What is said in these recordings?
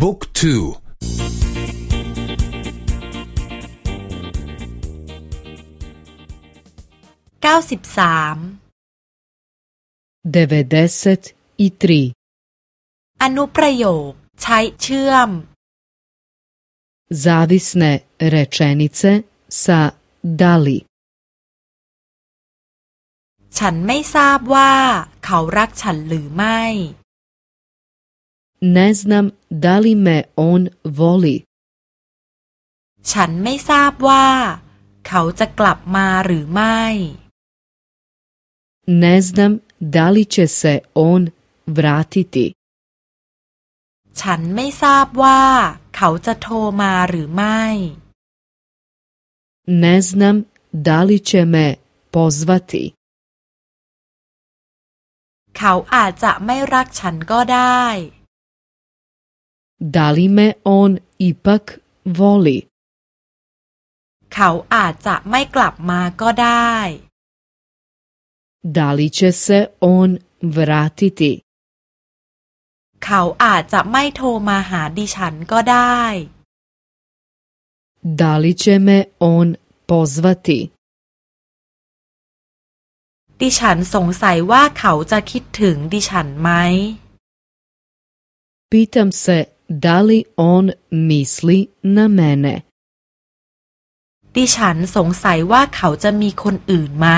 book two เก้าสิบสาม devedeset i triอนุประโยคใช้เชื่อม zavisne rečenice sa da li ฉันไม่ทราบว่าเขารักฉันหรือไม่ Ne znam da li me on voli ฉันไม่ทราบว่า เขาจะกลับมาหรือไม่ Ne znam da li će se on vratiti ฉันไม่ทราบว่า เขาจะโทรมาหรือไม่ Ne znam da li će me pozvati เขาอาจจะไม่รักฉันก็ได้ Da li me on ipak voli เขาอาจจะไม่กลับมาก็ได้ Da li će se on vratiti เขาอาจจะไม่โทรมาหาดิฉันก็ได้ Da li će me on pozvati ดิฉันสงสัยว่าเขาจะคิดถึงดิฉันไหม Pitam se da li on misli na mene ดิฉันสงสัยว่าเขาจะมีคนอื่นไหม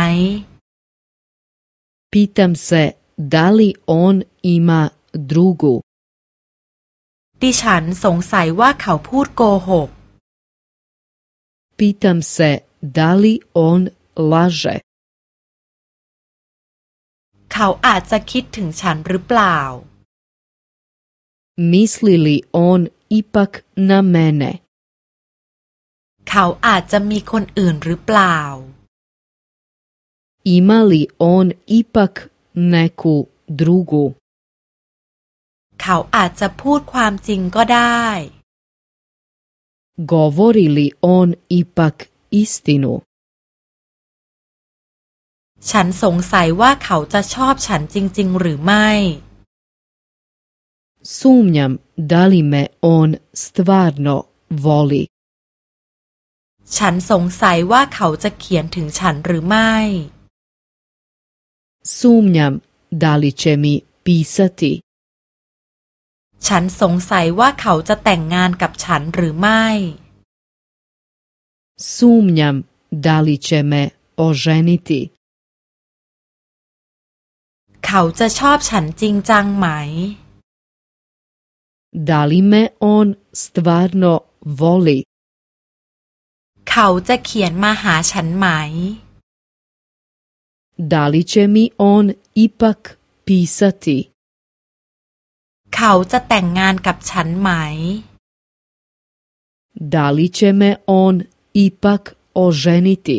Pitam se da li on ima drugu ดิฉันสงสัยว่าเขาพูดโกหก Pitam se da li on laže เขาอาจจะคิดถึงฉันหรือเปล่า Misli li on ipak na mene เขาอาจจะมีคนอื่นหรือเปล่า Ima li on ipak neku drugu เขาอาจจะพูดความจริงก็ได้ Govori li on ipak istinu ฉันสงสัยว่าเขาจะชอบฉันจริง ๆ หรือไม่ Sumnjam da li me on stvarno voli ฉันสงสัยว่าเขาจะเขียนถึงฉันหรือไม่ Sumnjam da li će mi pisati ฉันสงสัยว่าเขาจะแต่งงานกับฉันหรือไม่ Sumnjam da li će me oženiti เขาจะชอบฉันจริงจังไหม Da li me on stvarno voli เขาจะเขียนมาหาฉันไหม Da li će mi on ipak pisati เขาจะแต่งงานกับฉันไหม Da li će me on ipak oženiti